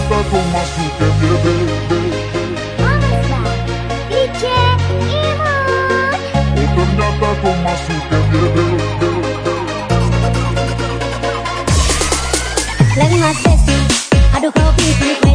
mataku masuk ke bebe DJ masuk ke Lagi mas Aduh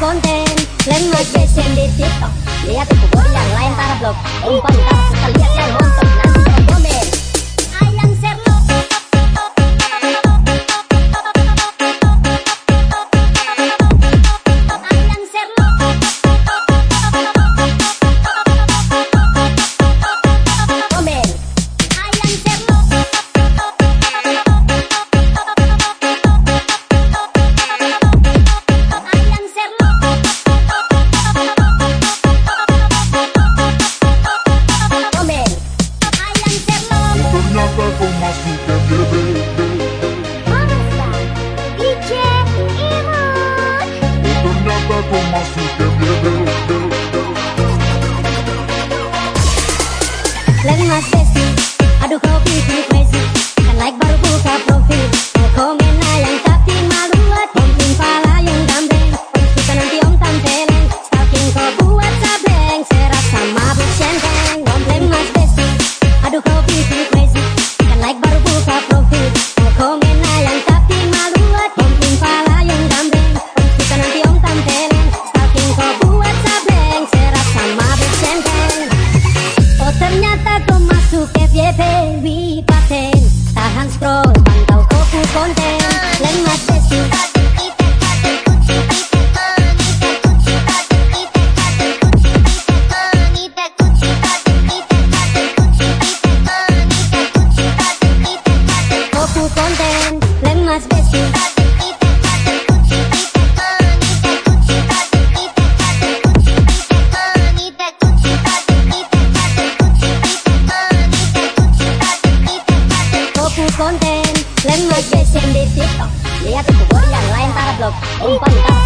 konten Lain mas di tiktok. Lihat ibu yang lain para blog. Umpan tak sekalian nonton. Kenapa masuk DJ Imut Kenapa kau masuk MBB? Lagi mas Aduh kau pikir crazy Kan like baru buka profil Suket YP Wipaten Tahan scroll 我帮你办